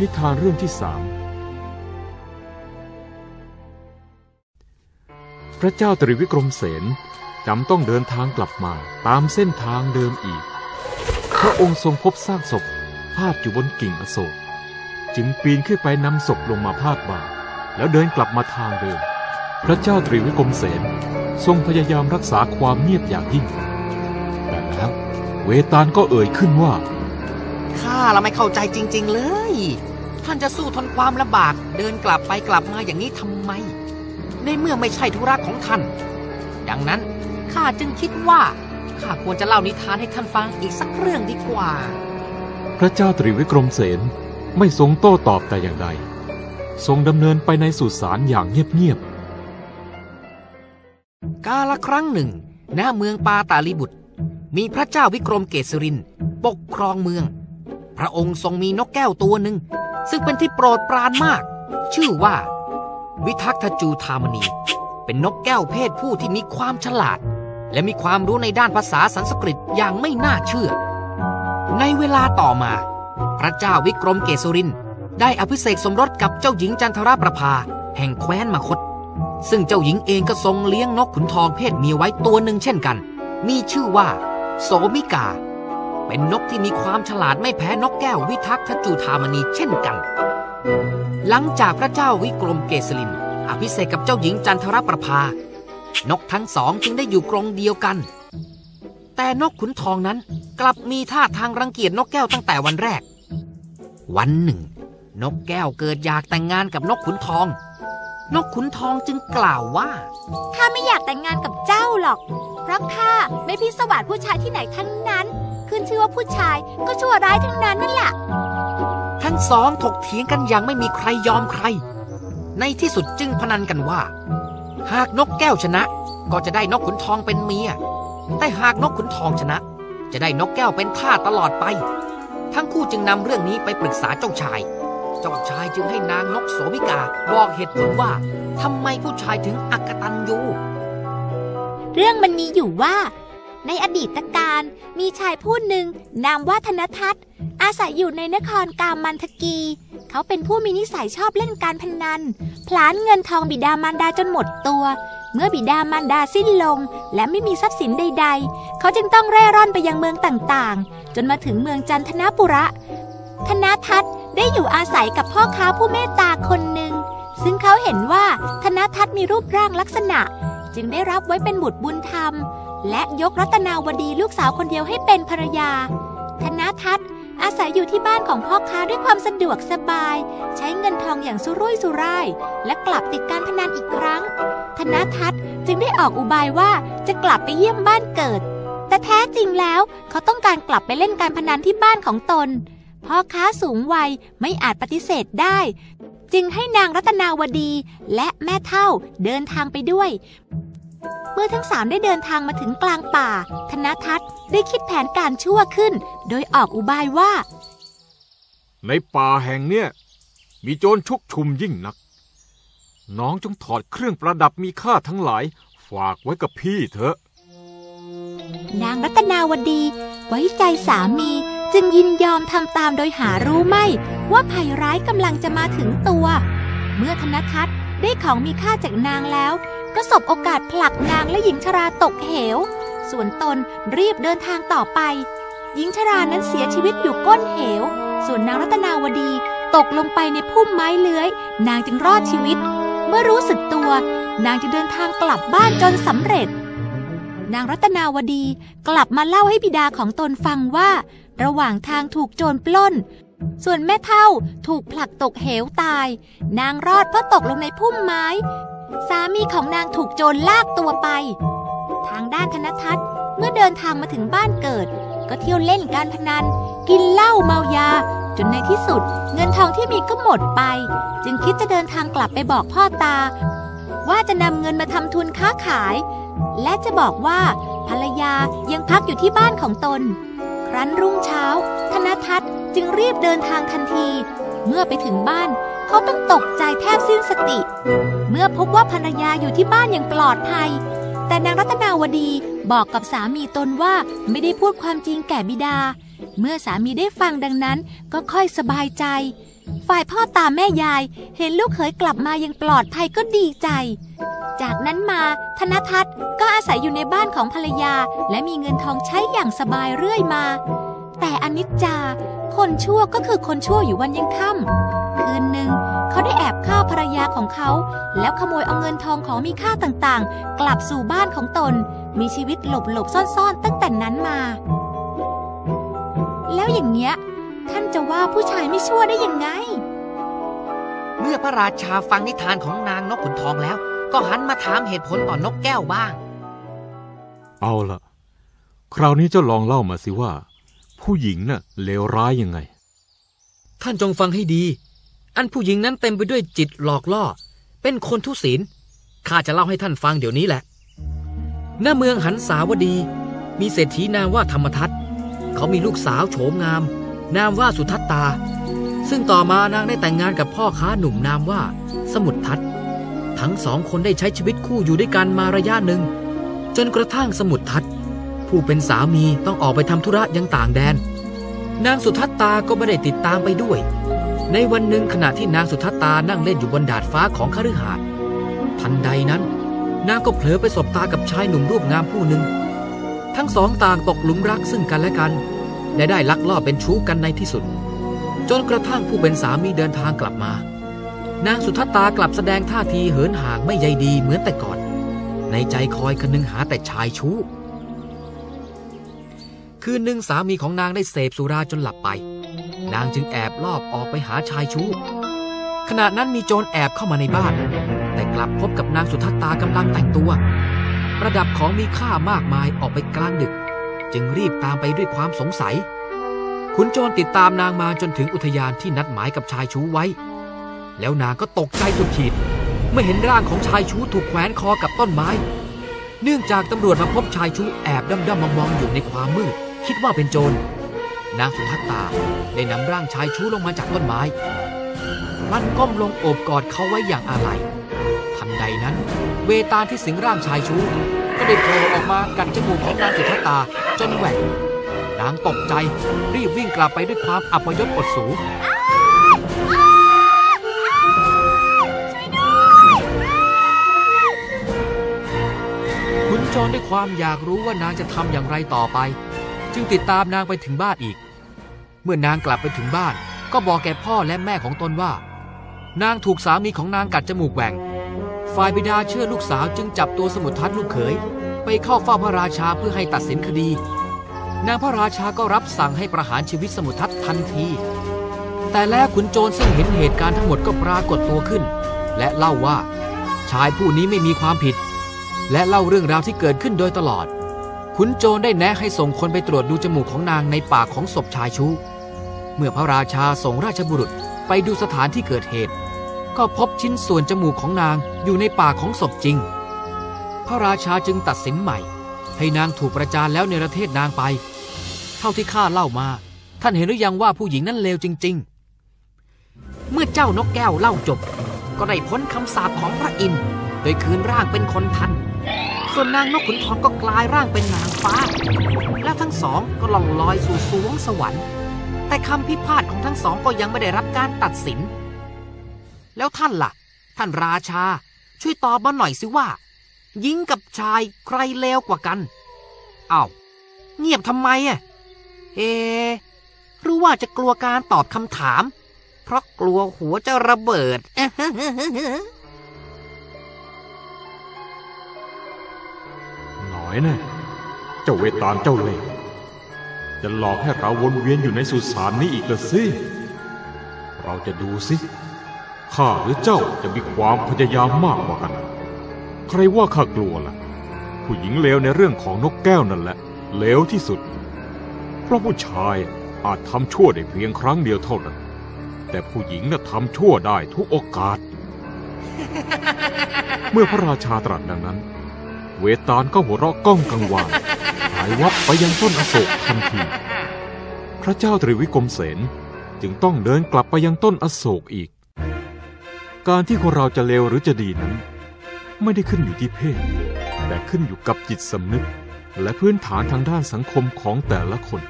นิทานเรื่องที่สามพระเจ้าตรีวิกรมเสนจำต้องเดินทางกลับมาตามเส้นทางเดิมอีก พระองค์ทรงพบซากศพพาดอยู่บนกิ่งอโศก จึงปีนขึ้นไปนำศพลงมาพาดบ่าแล้วเดินกลับมาทางเดิม พระเจ้าตรีวิกรมเสนทรงพยายามรักษาความเงียบอย่างยิ่ง แต่แล้วเวตาลก็เอ่ยขึ้นว่า ข้าเราไม่เข้าใจจริง ๆ เลย ท่านจะสู้ทนความลำบาก เดินกลับไปกลับมาอย่างนี้ทำไม ในเมื่อไม่ใช่ธุระของท่าน ดังนั้นข้าจึงคิดว่าข้าควรจะเล่านิทานให้ท่านฟังอีกสักเรื่องดีกว่า พระเจ้าตรีวิกรมเสนไม่ทรงโต้ตอบแต่อย่างใด ทรงดำเนินไปในสุสานอย่างเงียบกาละครั้งหนึ่ง ณ เมืองปาตาลิบุตร มีพระเจ้าวิกรมเกษรินทร์ปกครองเมือง พระองค์ทรงมีนกแก้วตัวหนึ่ง ซึ่งเป็นที่โปรดปรานมาก ชื่อว่า วิทักษจูธามณี เป็นนกแก้วเพศผู้ที่มีความฉลาด และมีความรู้ในด้านภาษาสันสกฤตอย่างไม่น่าเชื่อ ในเวลาต่อมา พระเจ้าวิกรมเกษริน ได้อภิเษกสมรสกับเจ้าหญิงจันทราประภา แห่งแคว้นมคต ซึ่งเจ้าหญิงเองก็ทรงเลี้ยงนกขุนทองเพศเมียไว้ตัวหนึ่งเช่นกัน มีชื่อว่า โสมิกา เป็นนกที่มีความฉลาดไม่แพ้นกแก้ววิทักษ์จูธามณีเช่นกัน หลังจากพระเจ้าวิกรมเกษริน อภิเษกกับเจ้าหญิงจันทรประภา นกทั้งสองจึงได้อยู่กรงเดียวกัน แต่นกขุนทองนั้นกลับมีท่าทางรังเกียจนกแก้วตั้งแต่วันแรก วันหนึ่ง นกแก้วเกิดอยากแต่งงานกับนกขุนทอง นกขุนทองจึงกล่าวว่าข้าไม่อยากแต่งงานกับเจ้าหรอก เพราะข้าไม่พิสวาสผู้ชายที่ไหนทั้งนั้น ชื่อว่าผู้ชายก็ชั่วร้ายทั้งนั้นนั่นแหละ ทั้งสองถกเถียงกันอย่างไม่มีใครยอมใคร ในที่สุดจึงพนันกันว่า หากนกแก้วชนะ ก็จะได้นกขุนทองเป็นเมีย แต่หากนกขุนทองชนะ จะได้นกแก้วเป็นท่าสตลอดไป ทั้งคู่จึงนำเรื่องนี้ไปปรึกษาเจ้าชาย เจ้าชายจึงให้นางนกโสมิกาบอกเหตุผลว่าทำไมผู้ชายถึงอักตันยูเรื่องมันมีอยู่ว่า ในอดีตการ มีชายผู้หนึ่งนามว่าธนทัศน์ อาศัยอยู่ในนครกามันทกี เขาเป็นผู้มีนิสัยชอบเล่นการพนัน พลานเงินทองบิดามารดาจนหมดตัว เมื่อบิดามารดาสิ้นลง และไม่มีทรัพย์สินใด ๆ เขาจึงต้องเร่ร่อนไปยังเมืองต่างๆ จนมาถึงเมืองจันทนปุระ ธนทัศน์ได้อยู่อาศัยกับพ่อค้าผู้เมตตาคนหนึ่งซึ่งเขาเห็นว่าธนทัศน์มีรูปร่างลักษณะ จึงได้รับไว้เป็นบุตรบุญธรรม และยกรัตนาวดีลูกสาวคนเดียวให้เป็นภรรยา ธนทัศน์อาศัยอยู่ที่บ้านของพ่อค้าด้วยความสะดวกสบาย ใช้เงินทองอย่างสุรุ่ยสุร่าย และกลับติดการพนันอีกครั้ง ธนทัศน์จึงได้ออกอุบายว่าจะกลับไปเยี่ยมบ้านเกิด แต่แท้จริงแล้วเขาต้องการกลับไปเล่นการพนันที่บ้านของตน พ่อค้าสูงวัยไม่อาจปฏิเสธได้ จึงให้นางรัตนาวดีและแม่เท่าเดินทางไปด้วย เมื่อทั้งสามได้เดินทางมาถึงกลางป่า ธนทัศน์ได้คิดแผนการชั่วขึ้น โดยออกอุบายว่าๆในป่าแห่งเนี้ยมีโจรชุกชุมยิ่งนัก น้องจงถอดเครื่องประดับมีค่าทั้งหลาย ฝากไว้กับพี่เถอะ นางรัตนาวดี ไว้ใจสามีจึงยินยอมทำตามโดยหารู้ไม่ ว่าภัยร้ายกำลังจะมาถึงตัว เมื่อธนทัศน์ได้ของมีค่าจากนางแล้ว ก็สบโอกาสผลักนางและหญิงชราตกเหว ส่วนตนรีบเดินทางต่อไป หญิงชรานั้นเสียชีวิตอยู่ก้นเหว ส่วนนางรัตนาวดีตกลงไปในพุ่มไม้เลื้อย นางจึงรอดชีวิต เมื่อรู้สึกตัว นางจะเดินทางกลับบ้านจนสำเร็จ นางรัตนาวดีกลับมาเล่าให้บิดาของตนฟังว่า ระหว่างทางถูกโจรปล้นส่วนแม่เท่าถูกผลักตกเหวตาย นางรอดเพราะตกลงในพุ่มไม้ สามีของนางถูกโจรลากตัวไป ทางด้านธนทัศน์เมื่อเดินทางมาถึงบ้านเกิด ก็เที่ยวเล่นการพนัน กินเหล้าเมายา จนในที่สุด เงินทองที่มีก็หมดไป จึงคิดจะเดินทางกลับไปบอกพ่อตา ว่าจะนำเงินมาทำทุนค้าขาย และจะบอกว่าภรรยายังพักอยู่ที่บ้านของตน ครั้นรุ่งเช้า ธนทัศน์จึงรีบเดินทางทันที เมื่อไปถึงบ้าน เขาต้องตกใจแทบสิ้นสติ เมื่อพบว่าภรรยาอยู่ที่บ้านอย่างปลอดภัย แต่นางรัตนาวดีบอกกับสามีตนว่าไม่ได้พูดความจริงแก่บิดา เมื่อสามีได้ฟังดังนั้นก็ค่อยสบายใจ ฝ่ายพ่อตาแม่ยายเห็นลูกเขยกลับมายังปลอดภัยก็ดีใจ จากนั้นมาธนทัศน์ก็อาศัยอยู่ในบ้านของภรรยา และมีเงินทองใช้อย่างสบายเรื่อยมา แต่อนิจจา คนชั่วก็คือคนชั่วอยู่วันยังค่ำคืนหนึ่งเขาได้แอบฆ่าภรรยาของเขา แล้วขโมยเอาเงินทองของมีค่าต่างๆ กลับสู่บ้านของตน มีชีวิตหลบหลบๆซ่อนๆ ตั้งแต่นั้นมา แล้วอย่างเนี้ย ท่านจะว่าผู้ชายไม่ชั่วได้ยังไง เมื่อพระราชาฟังนิทานของนางนกขุนทองแล้ว ก็หันมาถามเหตุผลต่อนกแก้วบ้าง เอาละคราวนี้เจ้าลองเล่ามาสิว่า ผู้หญิงน่ะเลวร้ายยังไง ท่านจงฟังให้ดี อันผู้หญิงนั้นเต็มไปด้วยจิตหลอกล่อ เป็นคนทุศีลข้าจะเล่าให้ท่านฟังเดี๋ยวนี้แหละณเมืองหันสาวดี มีเศรษฐีนามว่าธรรมทัตเขามีลูกสาวโฉมงาม นามว่าสุทัตตา ซึ่งต่อมานางได้แต่งงานกับพ่อค้าหนุ่มนามว่า สมุททัตทั้งสองคนได้ใช้ชีวิตคู่อยู่ด้วยกันมาระยะหนึ่ง จนกระทั่งสมุททัต ผู้เป็นสามีต้องออกไปทำธุระยังต่างแดน นางสุทัตตาก็ไม่ได้ติดตามไปด้วย ในวันหนึ่งขณะที่นางสุทัตตานั่งเล่นอยู่บนดาดฟ้าของคฤหาสน์ทันใดนั้น นางก็เผลอไปสบตากับชายหนุ่มรูปงามผู้หนึ่ง ทั้งสองต่างตกหลุมรักซึ่งกันและกัน และได้ลักลอบเป็นชู้กันในที่สุด จนกระทั่งผู้เป็นสามีเดินทางกลับมา นางสุทัตตากลับแสดงท่าทีเหินห่างไม่ใยดีเหมือนแต่ก่อน ในใจคอยคนึงหาแต่ชายชู้ คืนหนึ่งสามีของนางได้เสพสุราจนหลับไป นางจึงแอบลอบออกไปหาชายชู้ ขณะนั้นมีโจรแอบเข้ามาในบ้าน แต่กลับพบกับนางสุทัตตากำลังแต่งตัว ประดับของมีค่ามากมายออกไปกลางดึก จึงรีบตามไปด้วยความสงสัย ขุนโจรติดตามนางมาจนถึงอุทยานที่นัดหมายกับชายชู้ไว้ แล้วนางก็ตกใจสุดขีดเมื่อเห็นร่างของชายชู้ถูกแขวนคอกับต้นไม้ เนื่องจากตำรวจมาพบชายชู้แอบด้ำๆมองๆอยู่ในความมืด คิดว่าเป็นโจรนางสุทัตตาได้นำร่างชายชู้ลงมาจากต้นไม้พลันก้มลงโอบกอดเขาไว้อย่างอาลัยทันใดนั้น เวตาลที่สิงร่างชายชู้ ก็ได้โผล่ออกมากัดจมูกของนางสุทัตตาจนแหว่งนางตกใจรีบวิ่งกลับไปด้วยความอัปยศอดสูขุนโจรด้วยความอยากรู้ว่านางจะทำอย่างไรต่อไป จึงติดตามนางไปถึงบ้านอีก เมื่อนางกลับไปถึงบ้าน ก็บอกแก่พ่อและแม่ของตนว่า นางถูกสามีของนางกัดจมูกแหว่งฝ่ายบิดาเชื่อลูกสาวจึงจับตัวสมุทรทัตลูกเขย ไปเข้าเฝ้าพระราชาเพื่อให้ตัดสินคดี นางพระราชาก็รับสั่งให้ประหารชีวิตสมุทรทัตทันที แต่แล้วขุนโจรซึ่งเห็นเหตุการณ์ทั้งหมดก็ปรากฏตัวขึ้น และเล่าว่า ชายผู้นี้ไม่มีความผิด และเล่าเรื่องราวที่เกิดขึ้นโดยตลอด ขุนโจรได้แนะให้ส่งคนไปตรวจดูจมูกของนางในปากของศพชายชู้ เมื่อพระราชาส่งราชบุรุษไปดูสถานที่เกิดเหตุ ก็พบชิ้นส่วนจมูกของนางอยู่ในปากของศพจริง พระราชาจึงตัดสินใหม่ ให้นางถูกประจานแล้วในประเทศนางไป เท่าที่ข้าเล่ามา ท่านเห็นหรือยังว่าผู้หญิงนั้นเลวจริง ๆ เมื่อเจ้านกแก้วเล่าจบ ก็ได้พ้นคำสาปของพระอินทร์โดยคืนร่างเป็นคนทัน ส่วนนางนกขุนทองก็กลายร่างเป็นนางฟ้า และทั้งสองก็ล่องลอยสู่สวงสวรรค์ แต่คำพิพาทของทั้งสองก็ยังไม่ได้รับการตัดสิน แล้วท่านล่ะ ท่านราชา ช่วยตอบมาหน่อยสิว่าหญิงกับชายใครเลวกว่ากันอ้าวเงียบทำไมอะเอรือว่าจะกลัวการตอบคำถาม เพราะกลัวหัวจะระเบิด อยแน่เจ้าเวตาลเจ้าเล่จะหลอกให้เราวนเวียนอยู่ในสุสานนี้อีกละสิ เราจะดูสิข้าหรือเจ้าจะมีความพยายามมากกว่ากัน ใครว่าข้ากลัวล่ะ ผู้หญิงเลวในเรื่องของนกแก้วนั่นแหละเลวที่สุด เพราะผู้ชายอาจทำชั่วได้เพียงครั้งเดียวเท่านั้น แต่ผู้หญิงน่ะทำชั่วได้ทุกโอกาส เมื่อพระราชาตรัสดังนั้น เวตาลก็หัวเราะก้องกังวานหายวับไปยังต้นอโศกทันที พระเจ้าตรีวิกรมเสนจึงต้องเดินกลับไปยังต้นอโศกอีก การที่คนเราจะเลวหรือจะดีนั้น ไม่ได้ขึ้นอยู่ที่เพศ แต่ขึ้นอยู่กับจิตสำนึก และพื้นฐานทางด้านสังคมของแต่ละคน